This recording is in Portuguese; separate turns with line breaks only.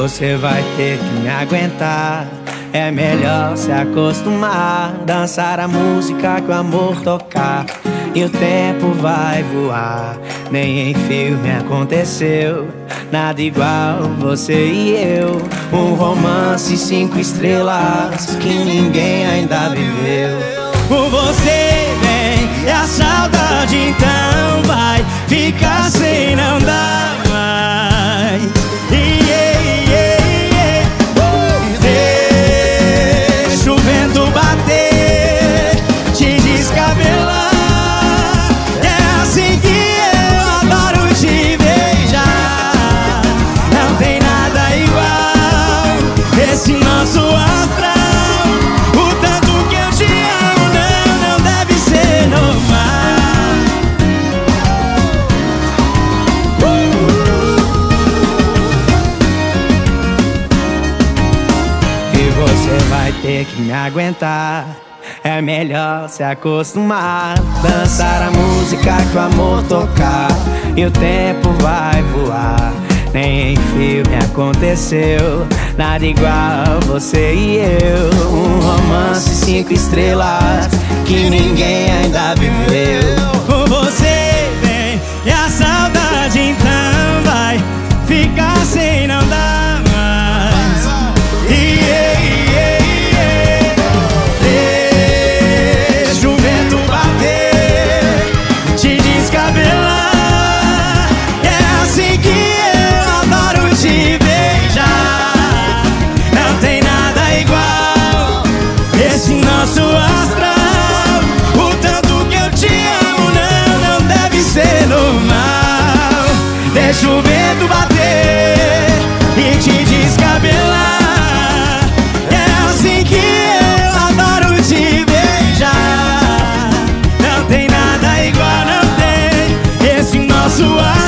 você vai ter que me aguentar. É melhor se acostumar, dançar a música que o amor tocar. E o tempo vai voar, nem em filme aconteceu. Nada igual você e eu. Um romance cinco estrelas que ninguém ainda viveu. Por
você vem,
e a
saudade então vai ficar
vai ter que me aguentar. É melhor se acostumar. Dançar a música que o amor tocar. E o tempo vai voar. Nem em filme aconteceu. Nada igual você e eu. Um romance cinco estrelas
É Deixa o vento bater e te descabelar. É assim que
eu
adoro te beijar. Não tem nada igual, não tem esse nosso ar.